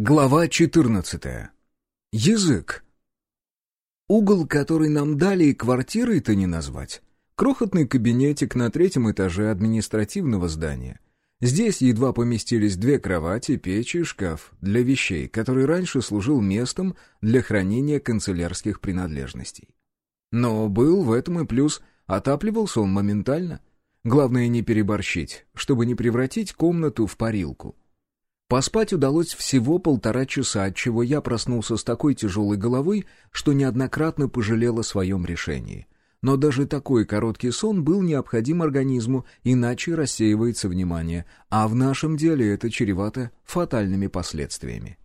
Глава 14. Язык. Угол, который нам дали, и квартирой-то не назвать. Крохотный кабинетик на третьем этаже административного здания. Здесь едва поместились две кровати, печь и шкаф для вещей, который раньше служил местом для хранения канцелярских принадлежностей. Но был в этом и плюс, отапливался он моментально. Главное не переборщить, чтобы не превратить комнату в парилку. Поспать удалось всего полтора часа, от чего я проснулся с такой тяжелой головой, что неоднократно пожалел о своем решении. Но даже такой короткий сон был необходим организму, иначе рассеивается внимание, а в нашем деле это чревато фатальными последствиями.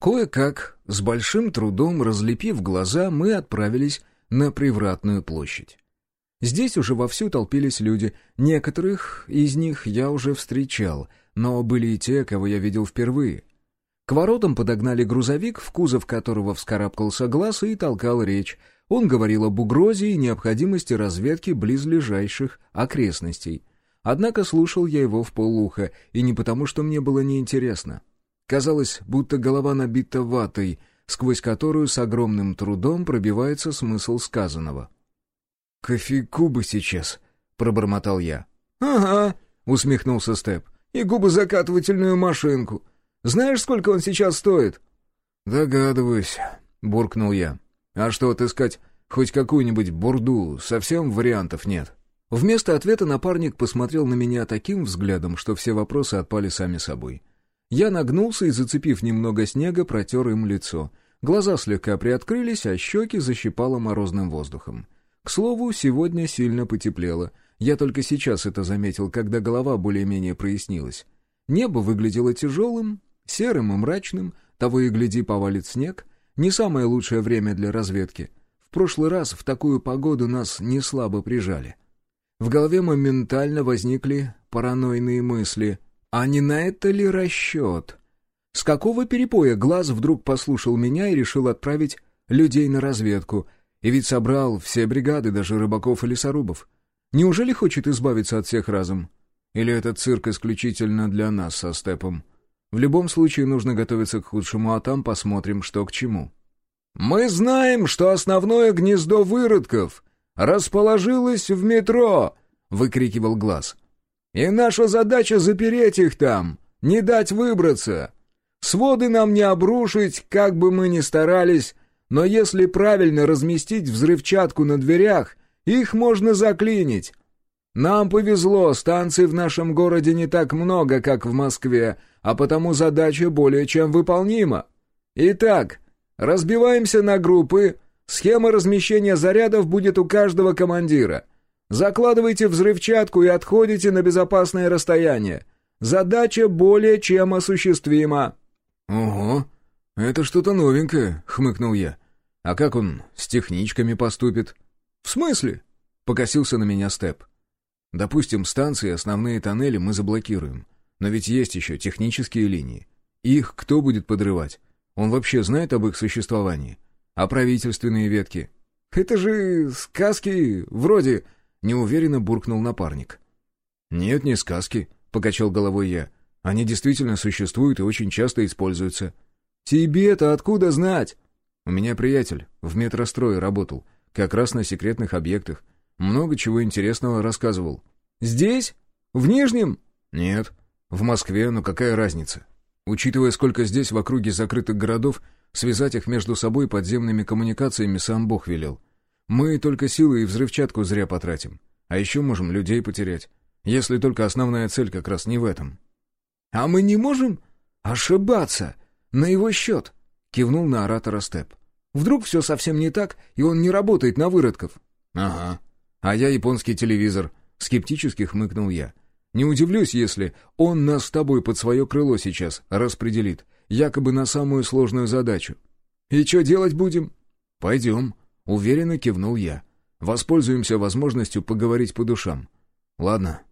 Кое-как, с большим трудом разлепив глаза, мы отправились на Привратную площадь. Здесь уже вовсю толпились люди, некоторых из них я уже встречал — но были и те, кого я видел впервые. К воротам подогнали грузовик, в кузов которого вскарабкался глаз и толкал речь. Он говорил об угрозе и необходимости разведки близлежащих окрестностей. Однако слушал я его в полуха, и не потому, что мне было неинтересно. Казалось, будто голова набита ватой, сквозь которую с огромным трудом пробивается смысл сказанного. «Кофейку бы сейчас», — пробормотал я. «Ага», — усмехнулся Степ и губозакатывательную машинку. Знаешь, сколько он сейчас стоит?» «Догадываюсь», — буркнул я. «А что, отыскать хоть какую-нибудь бурду? Совсем вариантов нет». Вместо ответа напарник посмотрел на меня таким взглядом, что все вопросы отпали сами собой. Я нагнулся и, зацепив немного снега, протер им лицо. Глаза слегка приоткрылись, а щеки защипало морозным воздухом. К слову, сегодня сильно потеплело — я только сейчас это заметил, когда голова более-менее прояснилась. Небо выглядело тяжелым, серым и мрачным, того и гляди повалит снег. Не самое лучшее время для разведки. В прошлый раз в такую погоду нас не слабо прижали. В голове моментально возникли паранойные мысли. А не на это ли расчет? С какого перепоя глаз вдруг послушал меня и решил отправить людей на разведку? И ведь собрал все бригады, даже рыбаков и лесорубов. Неужели хочет избавиться от всех разом? Или этот цирк исключительно для нас со Степом? В любом случае нужно готовиться к худшему, а там посмотрим, что к чему. «Мы знаем, что основное гнездо выродков расположилось в метро!» — выкрикивал Глаз. «И наша задача запереть их там, не дать выбраться. Своды нам не обрушить, как бы мы ни старались, но если правильно разместить взрывчатку на дверях, их можно заклинить. Нам повезло, станций в нашем городе не так много, как в Москве, а потому задача более чем выполнима. Итак, разбиваемся на группы, схема размещения зарядов будет у каждого командира. Закладывайте взрывчатку и отходите на безопасное расстояние. Задача более чем осуществима». «Ого, это что-то новенькое», — хмыкнул я. «А как он с техничками поступит?» «В смысле?» — покосился на меня Степ. «Допустим, станции, основные тоннели мы заблокируем. Но ведь есть еще технические линии. Их кто будет подрывать? Он вообще знает об их существовании? А правительственные ветки? Это же сказки вроде...» — неуверенно буркнул напарник. «Нет, не сказки», — покачал головой я. «Они действительно существуют и очень часто используются». «Тебе-то откуда знать?» «У меня приятель в метрострое работал. Как раз на секретных объектах. Много чего интересного рассказывал. «Здесь? В Нижнем?» «Нет. В Москве, но какая разница? Учитывая, сколько здесь в округе закрытых городов, связать их между собой подземными коммуникациями сам Бог велел. Мы только силы и взрывчатку зря потратим. А еще можем людей потерять. Если только основная цель как раз не в этом». «А мы не можем ошибаться на его счет?» — кивнул на оратора Степ. Вдруг все совсем не так, и он не работает на выродков?» «Ага. А я японский телевизор», — скептически хмыкнул я. «Не удивлюсь, если он нас с тобой под свое крыло сейчас распределит, якобы на самую сложную задачу». «И что делать будем?» «Пойдем», — уверенно кивнул я. «Воспользуемся возможностью поговорить по душам». «Ладно,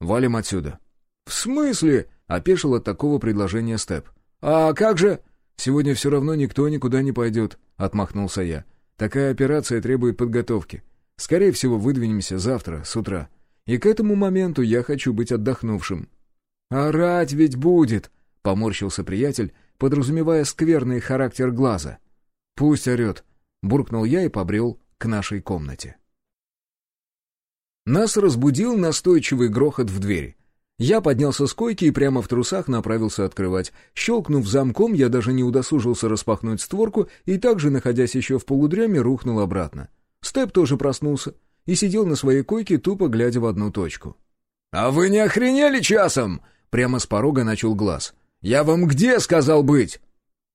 валим отсюда». «В смысле?» — опешил от такого предложения Степ. «А как же...» «Сегодня все равно никто никуда не пойдет», — отмахнулся я. «Такая операция требует подготовки. Скорее всего, выдвинемся завтра, с утра. И к этому моменту я хочу быть отдохнувшим». «Орать ведь будет!» — поморщился приятель, подразумевая скверный характер глаза. «Пусть орет», — буркнул я и побрел к нашей комнате. Нас разбудил настойчивый грохот в двери. Я поднялся с койки и прямо в трусах направился открывать. Щелкнув замком, я даже не удосужился распахнуть створку и также, находясь еще в полудреме, рухнул обратно. Степ тоже проснулся и сидел на своей койке, тупо глядя в одну точку. «А вы не охренели часом?» Прямо с порога начал глаз. «Я вам где сказал быть?»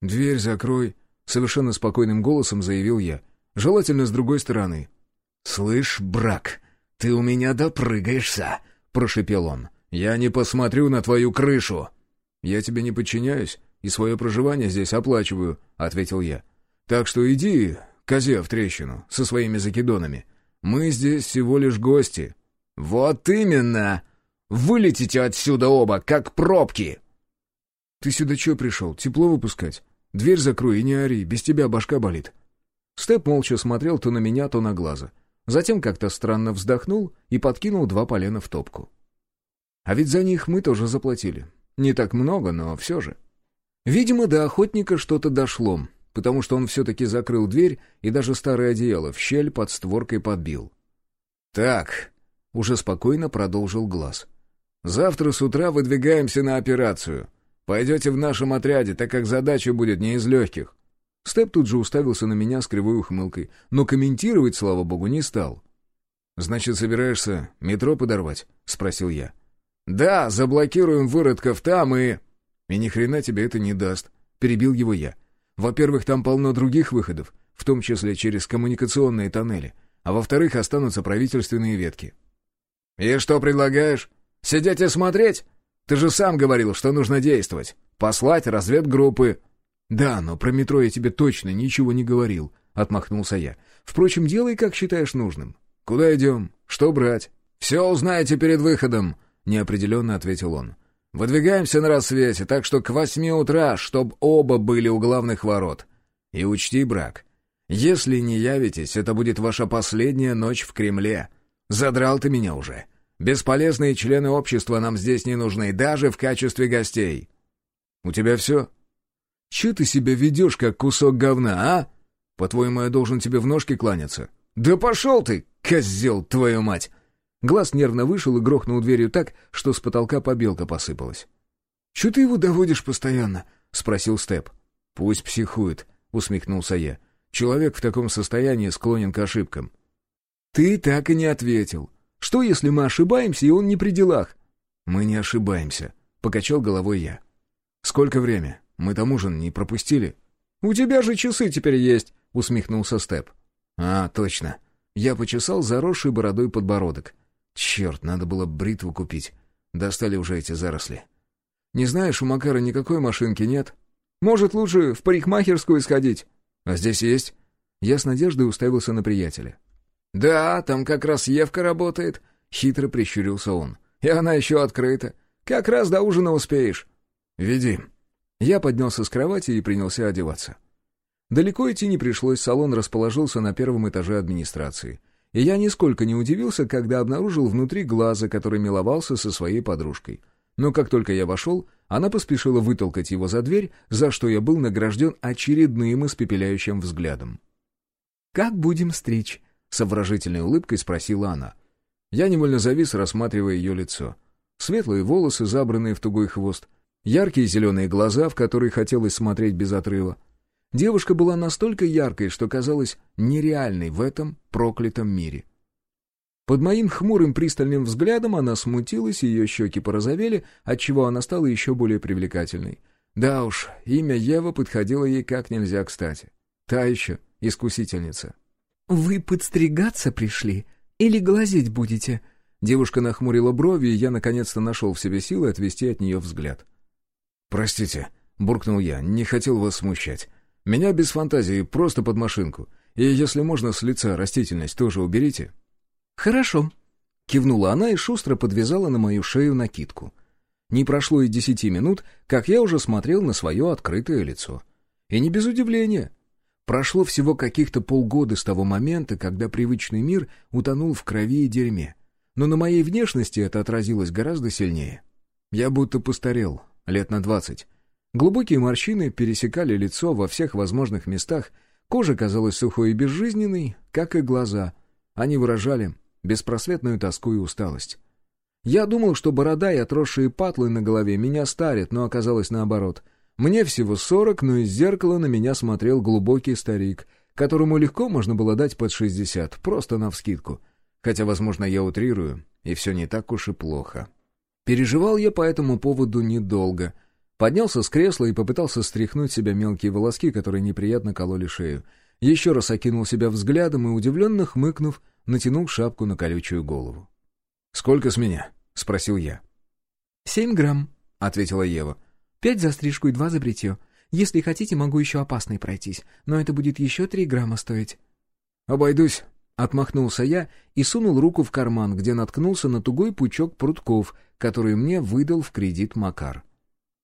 «Дверь закрой», — совершенно спокойным голосом заявил я. «Желательно с другой стороны». «Слышь, брак, ты у меня допрыгаешься», — прошепел он. «Я не посмотрю на твою крышу!» «Я тебе не подчиняюсь и свое проживание здесь оплачиваю», — ответил я. «Так что иди, козе в трещину, со своими закидонами. Мы здесь всего лишь гости». «Вот именно! Вылетите отсюда оба, как пробки!» «Ты сюда что пришел, тепло выпускать? Дверь закрой и не ори, без тебя башка болит». Степ молча смотрел то на меня, то на глаза. Затем как-то странно вздохнул и подкинул два полена в топку. А ведь за них мы тоже заплатили. Не так много, но все же. Видимо, до охотника что-то дошло, потому что он все-таки закрыл дверь и даже старое одеяло в щель под створкой подбил. «Так», — уже спокойно продолжил глаз. «Завтра с утра выдвигаемся на операцию. Пойдете в нашем отряде, так как задача будет не из легких». Степ тут же уставился на меня с кривой ухмылкой, но комментировать, слава богу, не стал. «Значит, собираешься метро подорвать?» — спросил я. «Да, заблокируем выродков там и...» «И ни хрена тебе это не даст», — перебил его я. «Во-первых, там полно других выходов, в том числе через коммуникационные тоннели, а во-вторых, останутся правительственные ветки». «И что предлагаешь? Сидеть и смотреть? Ты же сам говорил, что нужно действовать. Послать разведгруппы». «Да, но про метро я тебе точно ничего не говорил», — отмахнулся я. «Впрочем, делай, как считаешь нужным. Куда идем? Что брать?» «Все узнаете перед выходом», — неопределенно ответил он. «Выдвигаемся на рассвете, так что к восьми утра, чтоб оба были у главных ворот. И учти, брак, если не явитесь, это будет ваша последняя ночь в Кремле. Задрал ты меня уже. Бесполезные члены общества нам здесь не нужны, даже в качестве гостей». «У тебя все?» «Че ты себя ведешь, как кусок говна, а? По-твоему, я должен тебе в ножки кланяться?» «Да пошел ты, козел, твою мать!» Глаз нервно вышел и грохнул дверью так, что с потолка побелка посыпалась. «Чё ты его доводишь постоянно?» — спросил Степ. «Пусть психует», — усмехнулся я. «Человек в таком состоянии склонен к ошибкам». «Ты так и не ответил. Что, если мы ошибаемся, и он не при делах?» «Мы не ошибаемся», — покачал головой я. «Сколько время? Мы там ужин не пропустили?» «У тебя же часы теперь есть», — усмехнулся Степ. «А, точно». Я почесал заросший бородой подбородок. Черт, надо было бритву купить. Достали уже эти заросли. Не знаешь, у Макара никакой машинки нет? Может, лучше в парикмахерскую сходить? А здесь есть? Я с надеждой уставился на приятеля. Да, там как раз Евка работает. Хитро прищурился он. И она еще открыта. Как раз до ужина успеешь. Веди. Я поднялся с кровати и принялся одеваться. Далеко идти не пришлось, салон расположился на первом этаже администрации — и я нисколько не удивился, когда обнаружил внутри глаза, который миловался со своей подружкой. Но как только я вошел, она поспешила вытолкать его за дверь, за что я был награжден очередным испепеляющим взглядом. «Как будем стричь?» — с обворожительной улыбкой спросила она. Я невольно завис, рассматривая ее лицо. Светлые волосы, забранные в тугой хвост, яркие зеленые глаза, в которые хотелось смотреть без отрыва, Девушка была настолько яркой, что казалась нереальной в этом проклятом мире. Под моим хмурым пристальным взглядом она смутилась, ее щеки порозовели, отчего она стала еще более привлекательной. Да уж, имя Ева подходило ей как нельзя кстати. Та еще искусительница. «Вы подстригаться пришли или глазеть будете?» Девушка нахмурила брови, и я наконец-то нашел в себе силы отвести от нее взгляд. «Простите», — буркнул я, — «не хотел вас смущать. Меня без фантазии, просто под машинку. И, если можно, с лица растительность тоже уберите». «Хорошо», — кивнула она и шустро подвязала на мою шею накидку. Не прошло и десяти минут, как я уже смотрел на свое открытое лицо. И не без удивления. Прошло всего каких-то полгода с того момента, когда привычный мир утонул в крови и дерьме. Но на моей внешности это отразилось гораздо сильнее. Я будто постарел, лет на двадцать. Глубокие морщины пересекали лицо во всех возможных местах, кожа казалась сухой и безжизненной, как и глаза. Они выражали беспросветную тоску и усталость. Я думал, что борода и отросшие патлы на голове меня старят, но оказалось наоборот. Мне всего сорок, но из зеркала на меня смотрел глубокий старик, которому легко можно было дать под шестьдесят, просто навскидку. Хотя, возможно, я утрирую, и все не так уж и плохо. Переживал я по этому поводу недолго. Поднялся с кресла и попытался стряхнуть себя мелкие волоски, которые неприятно кололи шею. Еще раз окинул себя взглядом и, удивленно хмыкнув, натянул шапку на колючую голову. «Сколько с меня?» — спросил я. «Семь грамм», — ответила Ева. «Пять за стрижку и два за бритье. Если хотите, могу еще опасной пройтись, но это будет еще три грамма стоить». «Обойдусь», — отмахнулся я и сунул руку в карман, где наткнулся на тугой пучок прутков, который мне выдал в кредит Макар.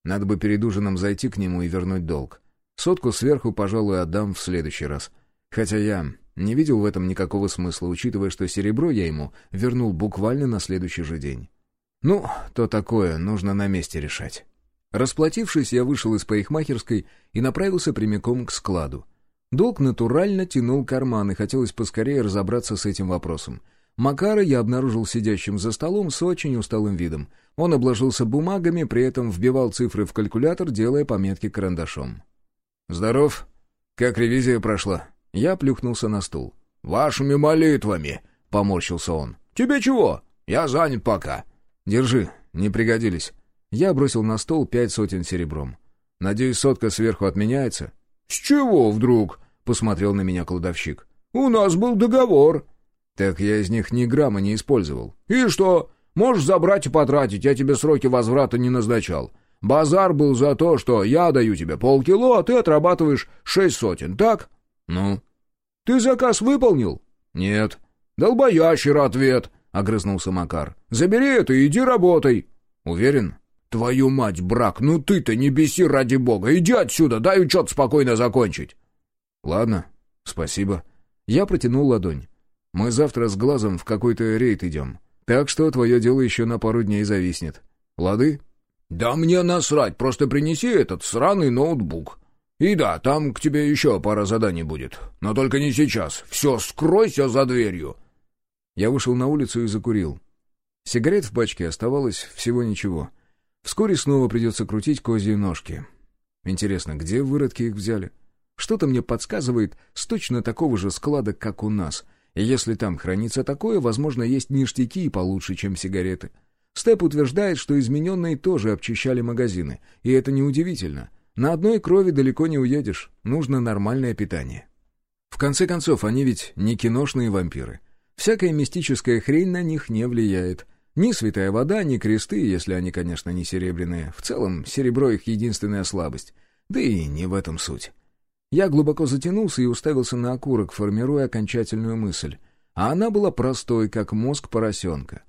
Надо бы перед ужином зайти к нему и вернуть долг. Сотку сверху, пожалуй, отдам в следующий раз. Хотя я не видел в этом никакого смысла, учитывая, что серебро я ему вернул буквально на следующий же день. Ну, то такое, нужно на месте решать. Расплатившись, я вышел из парикмахерской и направился прямиком к складу. Долг натурально тянул карман, и хотелось поскорее разобраться с этим вопросом. Макара я обнаружил сидящим за столом с очень усталым видом. Он обложился бумагами, при этом вбивал цифры в калькулятор, делая пометки карандашом. «Здоров. Как ревизия прошла?» Я плюхнулся на стул. «Вашими молитвами», — поморщился он. «Тебе чего? Я занят пока». «Держи, не пригодились». Я бросил на стол пять сотен серебром. «Надеюсь, сотка сверху отменяется?» «С чего вдруг?» — посмотрел на меня кладовщик. «У нас был договор». «Так я из них ни грамма не использовал». «И что? Можешь забрать и потратить, я тебе сроки возврата не назначал. Базар был за то, что я даю тебе полкило, а ты отрабатываешь шесть сотен, так?» «Ну?» «Ты заказ выполнил?» «Нет». «Долбоящер ответ», — огрызнулся Макар. «Забери это и иди работай». «Уверен?» «Твою мать, брак, ну ты-то не беси ради бога. Иди отсюда, дай учет спокойно закончить». «Ладно, спасибо». Я протянул ладонь. «Мы завтра с глазом в какой-то рейд идем. Так что твое дело еще на пару дней зависнет. Лады?» «Да мне насрать, просто принеси этот сраный ноутбук. И да, там к тебе еще пара заданий будет. Но только не сейчас. Все, скройся за дверью». Я вышел на улицу и закурил. Сигарет в пачке оставалось всего ничего. Вскоре снова придется крутить козьи ножки. Интересно, где выродки их взяли? Что-то мне подсказывает с точно такого же склада, как у нас. И если там хранится такое, возможно, есть ништяки и получше, чем сигареты. Степ утверждает, что измененные тоже обчищали магазины. И это неудивительно. На одной крови далеко не уедешь. Нужно нормальное питание. В конце концов, они ведь не киношные вампиры. Всякая мистическая хрень на них не влияет. Ни святая вода, ни кресты, если они, конечно, не серебряные. В целом, серебро их единственная слабость. Да и не в этом суть. Я глубоко затянулся и уставился на окурок, формируя окончательную мысль. А она была простой, как мозг поросенка.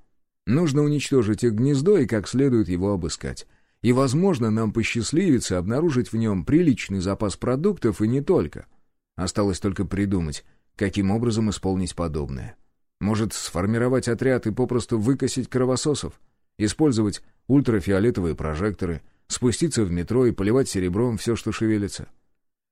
Нужно уничтожить их гнездо и как следует его обыскать. И, возможно, нам посчастливится обнаружить в нем приличный запас продуктов и не только. Осталось только придумать, каким образом исполнить подобное. Может, сформировать отряд и попросту выкосить кровососов? Использовать ультрафиолетовые прожекторы, спуститься в метро и поливать серебром все, что шевелится?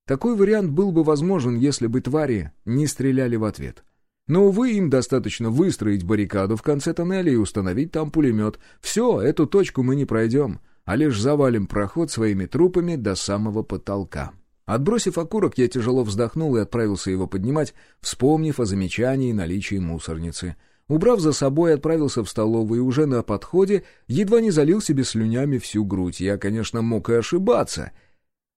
Такой вариант был бы возможен, если бы твари не стреляли в ответ. Но, увы, им достаточно выстроить баррикаду в конце тоннеля и установить там пулемет. Все, эту точку мы не пройдем, а лишь завалим проход своими трупами до самого потолка. Отбросив окурок, я тяжело вздохнул и отправился его поднимать, вспомнив о замечании и наличии мусорницы. Убрав за собой, отправился в столовую и уже на подходе едва не залил себе слюнями всю грудь. Я, конечно, мог и ошибаться,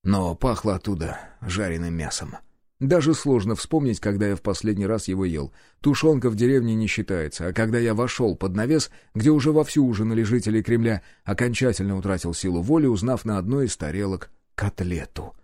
но пахло оттуда жареным мясом. Даже сложно вспомнить, когда я в последний раз его ел. Тушенка в деревне не считается, а когда я вошел под навес, где уже вовсю ужинали жители Кремля, окончательно утратил силу воли, узнав на одной из тарелок котлету —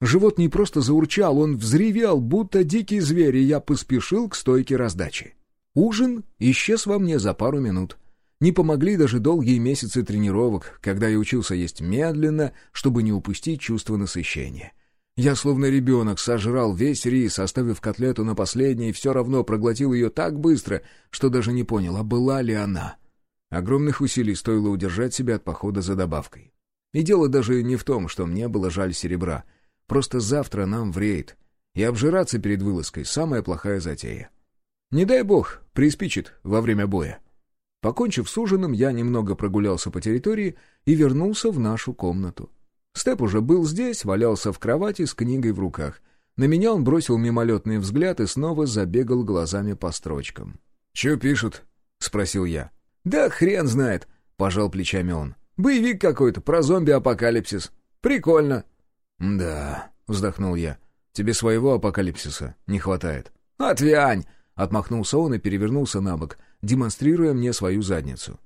Живот не просто заурчал, он взревел, будто дикий зверь, и я поспешил к стойке раздачи. Ужин исчез во мне за пару минут. Не помогли даже долгие месяцы тренировок, когда я учился есть медленно, чтобы не упустить чувство насыщения. Я, словно ребенок, сожрал весь рис, оставив котлету на последней, и все равно проглотил ее так быстро, что даже не понял, а была ли она. Огромных усилий стоило удержать себя от похода за добавкой. И дело даже не в том, что мне было жаль серебра. Просто завтра нам в рейд. И обжираться перед вылазкой — самая плохая затея. Не дай бог, приспичит во время боя. Покончив с ужином, я немного прогулялся по территории и вернулся в нашу комнату. Степ уже был здесь, валялся в кровати с книгой в руках. На меня он бросил мимолетный взгляд и снова забегал глазами по строчкам. «Че пишут?» — спросил я. «Да хрен знает», — пожал плечами он. «Боевик какой-то про зомби-апокалипсис. Прикольно». «Да», — вздохнул я. «Тебе своего апокалипсиса не хватает». «Отвянь!» — отмахнулся он и перевернулся на бок, демонстрируя мне свою задницу.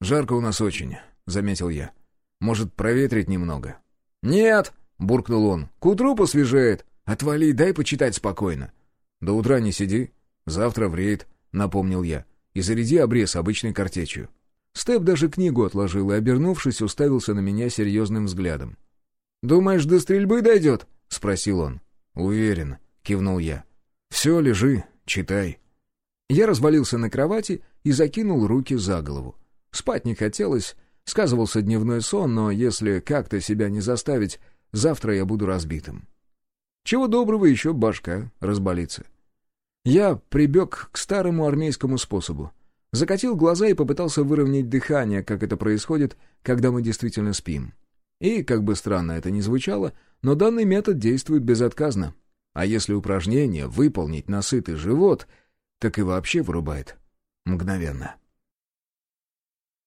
«Жарко у нас очень», — заметил я. «Может, проветрить немного?» «Нет», — буркнул он, — «к утру посвежеет. Отвали, дай почитать спокойно». «До утра не сиди. Завтра в рейд», — напомнил я. «И заряди обрез обычной картечью». Степ даже книгу отложил и, обернувшись, уставился на меня серьезным взглядом. «Думаешь, до стрельбы дойдет?» — спросил он. «Уверен», — кивнул я. «Все, лежи, читай». Я развалился на кровати и закинул руки за голову. Спать не хотелось, сказывался дневной сон, но если как-то себя не заставить, завтра я буду разбитым. Чего доброго еще башка разболится. Я прибег к старому армейскому способу. Закатил глаза и попытался выровнять дыхание, как это происходит, когда мы действительно спим. И, как бы странно это ни звучало, но данный метод действует безотказно. А если упражнение выполнить на сытый живот — так и вообще вырубает. Мгновенно.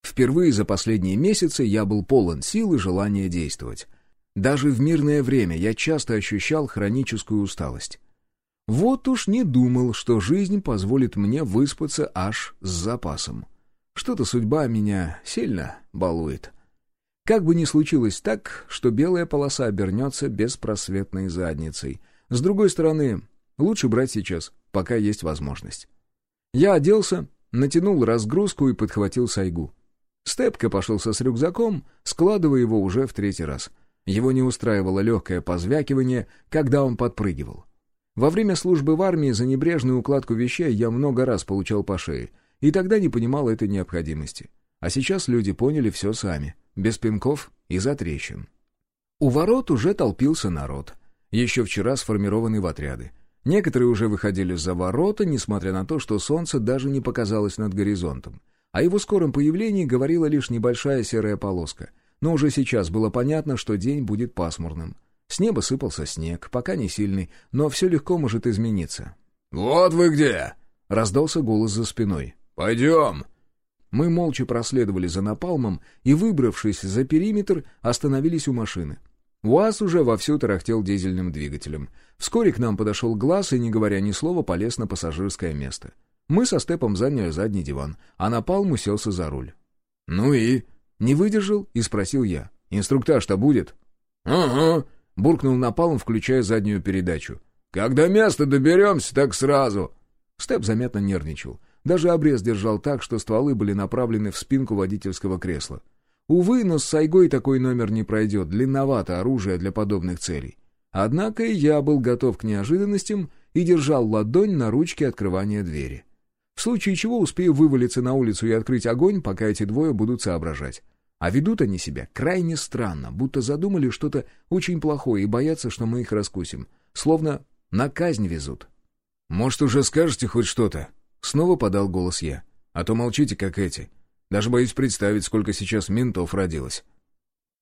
Впервые за последние месяцы я был полон сил и желания действовать. Даже в мирное время я часто ощущал хроническую усталость. Вот уж не думал, что жизнь позволит мне выспаться аж с запасом. Что-то судьба меня сильно балует. Как бы ни случилось так, что белая полоса обернется беспросветной задницей. С другой стороны, лучше брать сейчас, пока есть возможность. Я оделся, натянул разгрузку и подхватил сайгу. Степка пошелся с рюкзаком, складывая его уже в третий раз. Его не устраивало легкое позвякивание, когда он подпрыгивал. Во время службы в армии за небрежную укладку вещей я много раз получал по шее, и тогда не понимал этой необходимости. А сейчас люди поняли все сами, без пинков и затрещин. У ворот уже толпился народ, еще вчера сформированный в отряды. Некоторые уже выходили за ворота, несмотря на то, что солнце даже не показалось над горизонтом. О его скором появлении говорила лишь небольшая серая полоска. Но уже сейчас было понятно, что день будет пасмурным. С неба сыпался снег, пока не сильный, но все легко может измениться. «Вот вы где!» — раздался голос за спиной. «Пойдем!» Мы молча проследовали за напалмом и, выбравшись за периметр, остановились у машины. УАЗ уже вовсю тарахтел дизельным двигателем. Вскоре к нам подошел глаз и, не говоря ни слова, полез на пассажирское место. Мы со Степом заняли задний диван, а Напалм уселся за руль. «Ну и?» Не выдержал и спросил я. «Инструктаж-то будет?» «Ага», — буркнул Напалм, включая заднюю передачу. «Когда место доберемся, так сразу». Степ заметно нервничал. Даже обрез держал так, что стволы были направлены в спинку водительского кресла. Увы, но с Сайгой такой номер не пройдет, длинновато оружие для подобных целей. Однако я был готов к неожиданностям и держал ладонь на ручке открывания двери. В случае чего успею вывалиться на улицу и открыть огонь, пока эти двое будут соображать. А ведут они себя крайне странно, будто задумали что-то очень плохое и боятся, что мы их раскусим. Словно на казнь везут. «Может, уже скажете хоть что-то?» Снова подал голос я. «А то молчите, как эти. Даже боюсь представить, сколько сейчас ментов родилось.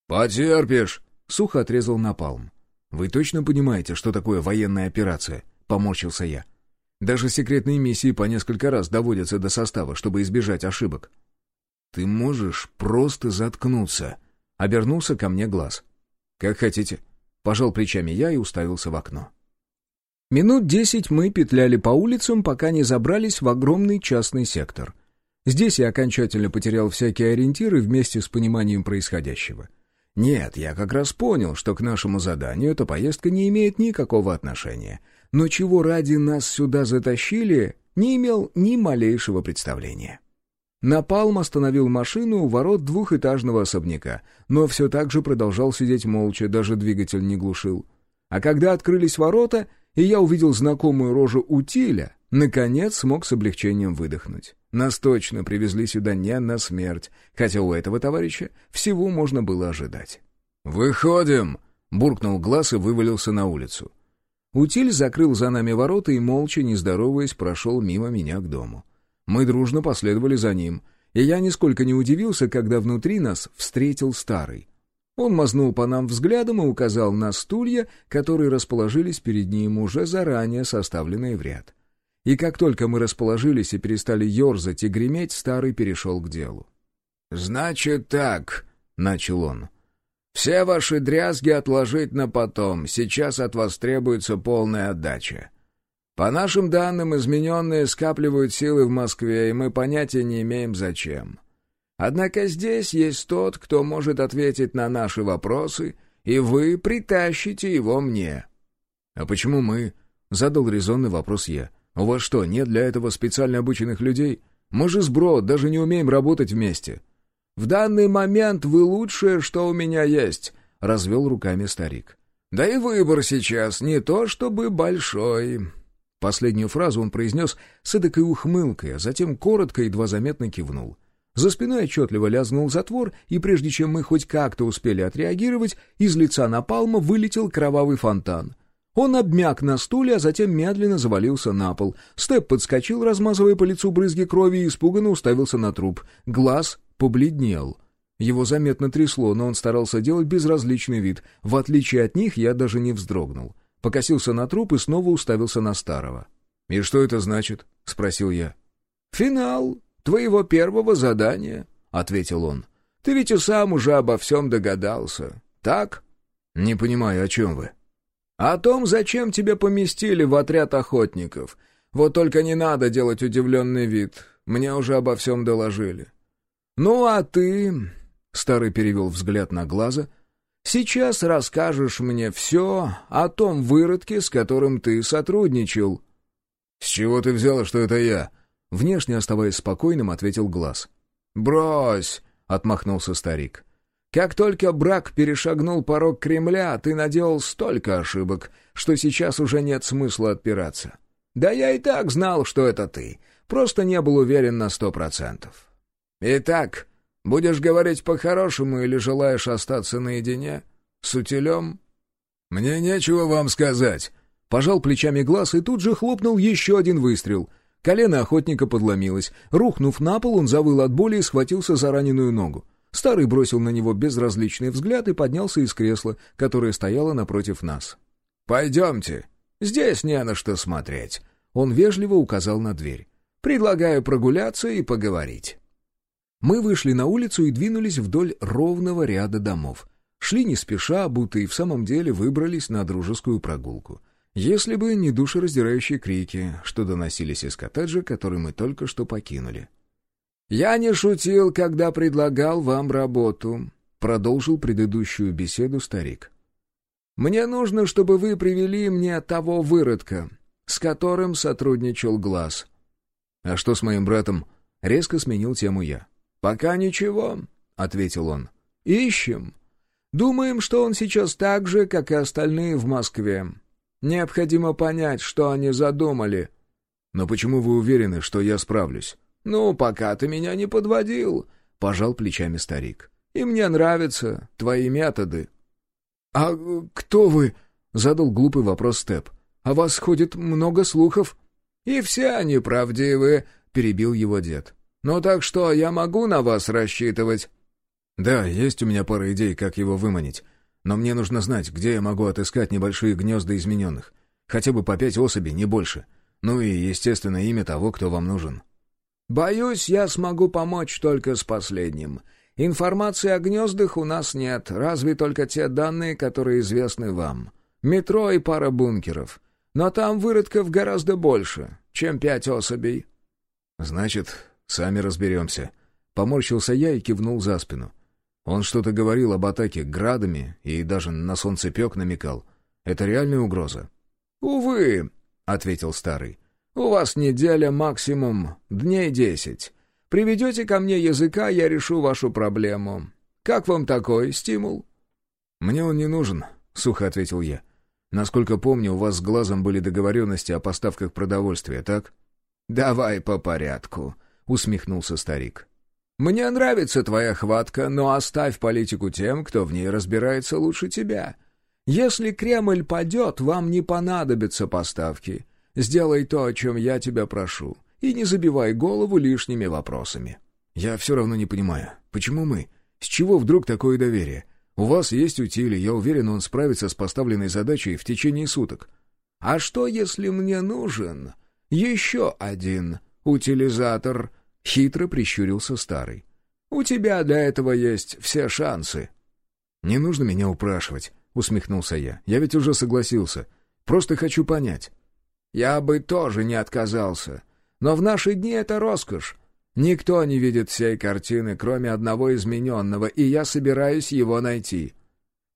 «Потерпишь!» — сухо отрезал Напалм. «Вы точно понимаете, что такое военная операция?» — поморщился я. «Даже секретные миссии по несколько раз доводятся до состава, чтобы избежать ошибок». «Ты можешь просто заткнуться?» — обернулся ко мне глаз. «Как хотите». Пожал плечами я и уставился в окно. Минут десять мы петляли по улицам, пока не забрались в огромный частный сектор — Здесь я окончательно потерял всякие ориентиры вместе с пониманием происходящего. Нет, я как раз понял, что к нашему заданию эта поездка не имеет никакого отношения. Но чего ради нас сюда затащили, не имел ни малейшего представления. Напалм остановил машину у ворот двухэтажного особняка, но все так же продолжал сидеть молча, даже двигатель не глушил. А когда открылись ворота, и я увидел знакомую рожу утиля, Наконец смог с облегчением выдохнуть. Нас точно привезли сюда не на смерть, хотя у этого товарища всего можно было ожидать. «Выходим!» — буркнул глаз и вывалился на улицу. Утиль закрыл за нами ворота и, молча, не здороваясь, прошел мимо меня к дому. Мы дружно последовали за ним, и я нисколько не удивился, когда внутри нас встретил старый. Он мазнул по нам взглядом и указал на стулья, которые расположились перед ним уже заранее составленные в ряд. И как только мы расположились и перестали ерзать и греметь, старый перешел к делу. «Значит так», — начал он. «Все ваши дрязги отложить на потом, сейчас от вас требуется полная отдача. По нашим данным, измененные скапливают силы в Москве, и мы понятия не имеем зачем. Однако здесь есть тот, кто может ответить на наши вопросы, и вы притащите его мне». «А почему мы?» — задал резонный вопрос я. «У вас что, нет для этого специально обученных людей? Мы же сброд, даже не умеем работать вместе». «В данный момент вы лучшее, что у меня есть», — развел руками старик. «Да и выбор сейчас не то чтобы большой». Последнюю фразу он произнес с эдакой ухмылкой, а затем коротко и едва заметно кивнул. За спиной отчетливо лязнул затвор, и прежде чем мы хоть как-то успели отреагировать, из лица Напалма вылетел кровавый фонтан. Он обмяк на стуле, а затем медленно завалился на пол. Степ подскочил, размазывая по лицу брызги крови, и испуганно уставился на труп. Глаз побледнел. Его заметно трясло, но он старался делать безразличный вид. В отличие от них, я даже не вздрогнул. Покосился на труп и снова уставился на старого. «И что это значит?» — спросил я. «Финал твоего первого задания», — ответил он. «Ты ведь и сам уже обо всем догадался, так?» «Не понимаю, о чем вы?» О том, зачем тебя поместили в отряд охотников. Вот только не надо делать удивленный вид. Мне уже обо всем доложили. Ну а ты...» — старый перевел взгляд на глаза. «Сейчас расскажешь мне все о том выродке, с которым ты сотрудничал». «С чего ты взяла, что это я?» Внешне оставаясь спокойным, ответил глаз. «Брось!» — отмахнулся старик. Как только брак перешагнул порог Кремля, ты наделал столько ошибок, что сейчас уже нет смысла отпираться. Да я и так знал, что это ты, просто не был уверен на сто процентов. Итак, будешь говорить по-хорошему или желаешь остаться наедине? С утилем? Мне нечего вам сказать. Пожал плечами глаз и тут же хлопнул еще один выстрел. Колено охотника подломилось. Рухнув на пол, он завыл от боли и схватился за раненую ногу. Старый бросил на него безразличный взгляд и поднялся из кресла, которое стояло напротив нас. «Пойдемте. Здесь не на что смотреть». Он вежливо указал на дверь. «Предлагаю прогуляться и поговорить». Мы вышли на улицу и двинулись вдоль ровного ряда домов. Шли не спеша, будто и в самом деле выбрались на дружескую прогулку. Если бы не душераздирающие крики, что доносились из коттеджа, который мы только что покинули. «Я не шутил, когда предлагал вам работу», — продолжил предыдущую беседу старик. «Мне нужно, чтобы вы привели мне того выродка, с которым сотрудничал Глаз». «А что с моим братом?» — резко сменил тему я. «Пока ничего», — ответил он. «Ищем. Думаем, что он сейчас так же, как и остальные в Москве. Необходимо понять, что они задумали». «Но почему вы уверены, что я справлюсь?» «Ну, пока ты меня не подводил», — пожал плечами старик. «И мне нравятся твои методы». «А кто вы?» — задал глупый вопрос Степ. «О вас ходит много слухов». «И все они правдивы», — перебил его дед. «Ну так что, я могу на вас рассчитывать?» «Да, есть у меня пара идей, как его выманить. Но мне нужно знать, где я могу отыскать небольшие гнезда измененных. Хотя бы по пять особей, не больше. Ну и, естественно, имя того, кто вам нужен». «Боюсь, я смогу помочь только с последним. Информации о гнездах у нас нет, разве только те данные, которые известны вам. Метро и пара бункеров. Но там выродков гораздо больше, чем пять особей». «Значит, сами разберемся». Поморщился я и кивнул за спину. Он что-то говорил об атаке градами и даже на солнцепек намекал. Это реальная угроза? «Увы», — ответил старый. У вас неделя максимум, дней десять. Приведете ко мне языка, я решу вашу проблему. Как вам такой стимул?» «Мне он не нужен», — сухо ответил я. «Насколько помню, у вас с глазом были договоренности о поставках продовольствия, так?» «Давай по порядку», — усмехнулся старик. «Мне нравится твоя хватка, но оставь политику тем, кто в ней разбирается лучше тебя. Если Кремль падет, вам не понадобятся поставки. Сделай то, о чем я тебя прошу, и не забивай голову лишними вопросами». «Я все равно не понимаю, почему мы? С чего вдруг такое доверие? У вас есть утили, я уверен, он справится с поставленной задачей в течение суток». «А что, если мне нужен еще один утилизатор?» — хитро прищурился старый. «У тебя для этого есть все шансы». «Не нужно меня упрашивать», — усмехнулся я. «Я ведь уже согласился. Просто хочу понять». «Я бы тоже не отказался. Но в наши дни это роскошь. Никто не видит всей картины, кроме одного измененного, и я собираюсь его найти.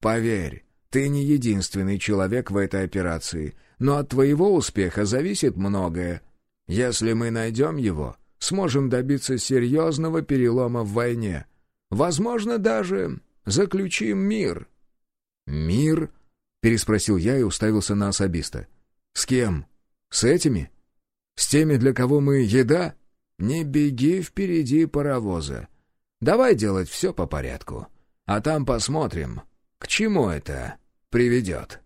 Поверь, ты не единственный человек в этой операции, но от твоего успеха зависит многое. Если мы найдем его, сможем добиться серьезного перелома в войне. Возможно, даже заключим мир». «Мир?» — переспросил я и уставился на особиста. «С кем? С этими? С теми, для кого мы еда?» «Не беги впереди паровоза. Давай делать все по порядку, а там посмотрим, к чему это приведет».